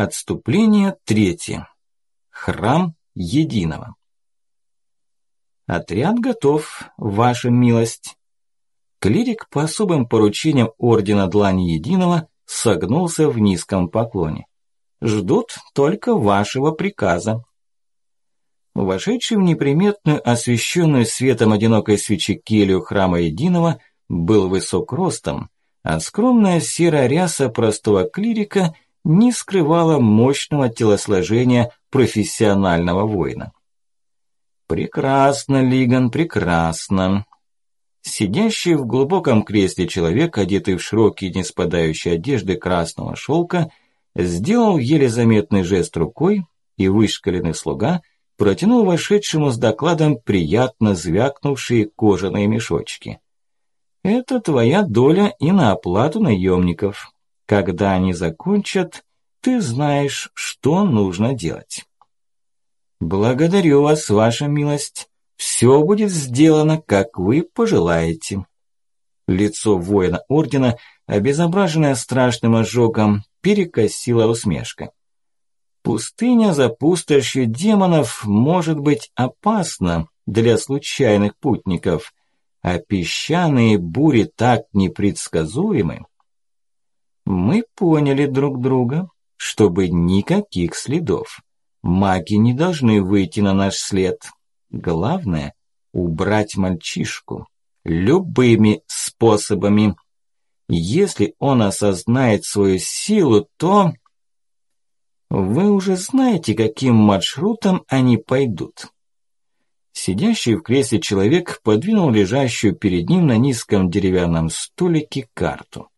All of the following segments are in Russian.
Отступление третье. Храм Единого. Отряд готов, ваша милость. Клирик по особым поручениям Ордена Длани Единого согнулся в низком поклоне. Ждут только вашего приказа. Вошедший в неприметную, освещенную светом одинокой свечи келью храма Единого был высок ростом, а скромная серая ряса простого клирика не скрывала мощного телосложения профессионального воина. Прекрасно, Лиган, прекрасно. Сидящий в глубоком кресле человек, одетый в широкие не спадающие одежды красного шелка, сделал еле заметный жест рукой, и вышкаленный слуга – протянул вошедшему с докладом приятно звякнувшие кожаные мешочки. «Это твоя доля и на оплату наемников. Когда они закончат, ты знаешь, что нужно делать». «Благодарю вас, ваша милость. Все будет сделано, как вы пожелаете». Лицо воина ордена, обезображенное страшным ожогом, перекосило усмешка. Пустыня за пустошью демонов может быть опасна для случайных путников, а песчаные бури так непредсказуемы. Мы поняли друг друга, чтобы никаких следов. Маги не должны выйти на наш след. Главное – убрать мальчишку. Любыми способами. Если он осознает свою силу, то... Вы уже знаете, каким маршрутом они пойдут. Сидящий в кресле человек подвинул лежащую перед ним на низком деревянном столике карту.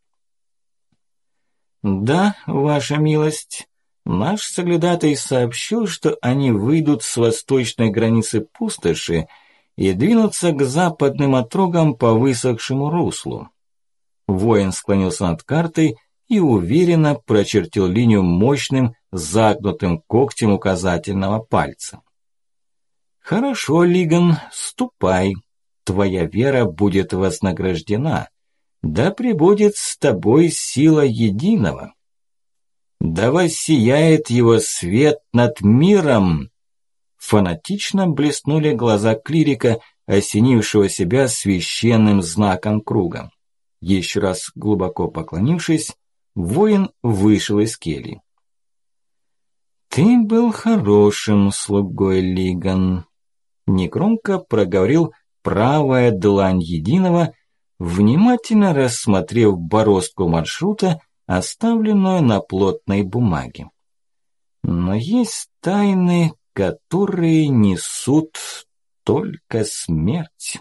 «Да, ваша милость, наш соглядатый сообщил, что они выйдут с восточной границы пустоши и двинутся к западным отрогам по высохшему руслу». Воин склонился над картой и уверенно прочертил линию мощным, загнутым когтем указательного пальца. «Хорошо, Лиган, ступай. Твоя вера будет вознаграждена. Да пребудет с тобой сила единого. Да воссияет его свет над миром!» Фанатично блеснули глаза клирика, осенившего себя священным знаком круга. Еще раз глубоко поклонившись, Воин вышел из кельи. «Ты был хорошим слугой, Лиган», – негромко проговорил правая длань единого, внимательно рассмотрев бороздку маршрута, оставленную на плотной бумаге. Но есть тайны, которые несут только смерть.